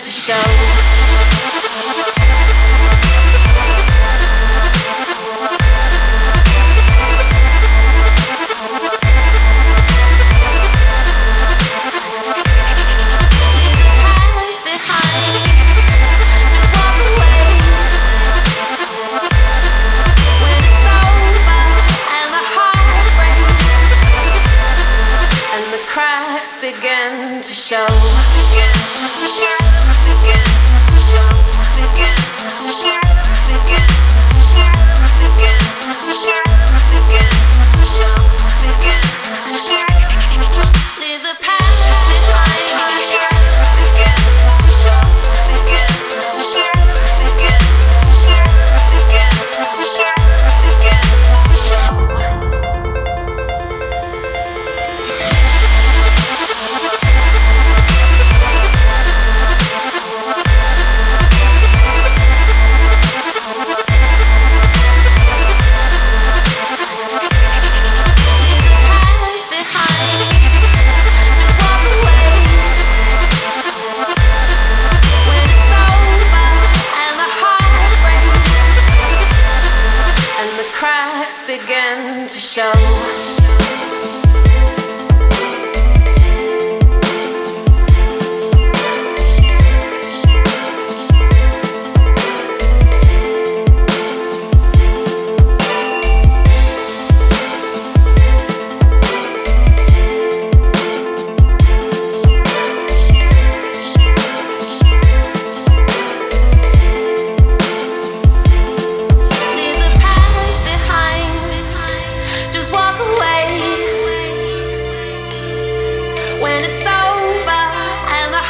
to show. cracks begin to show. Begin to show. Begin to show. Begin to show. again to show. It's over, and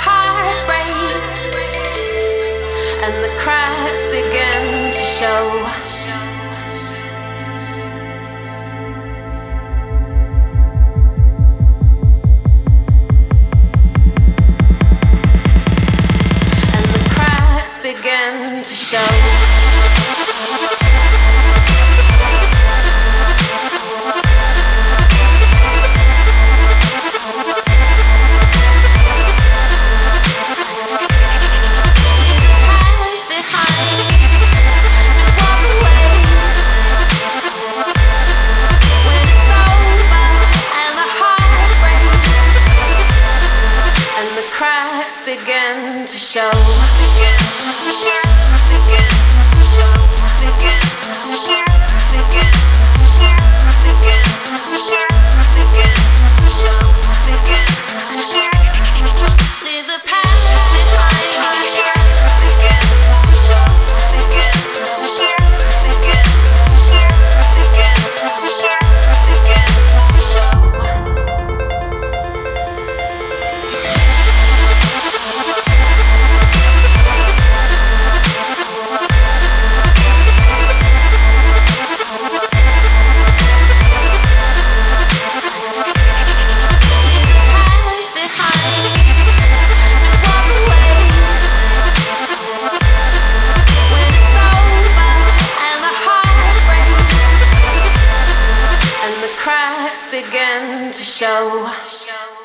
to show. Begin to show. Begin to show. Begin to show. Begin to show.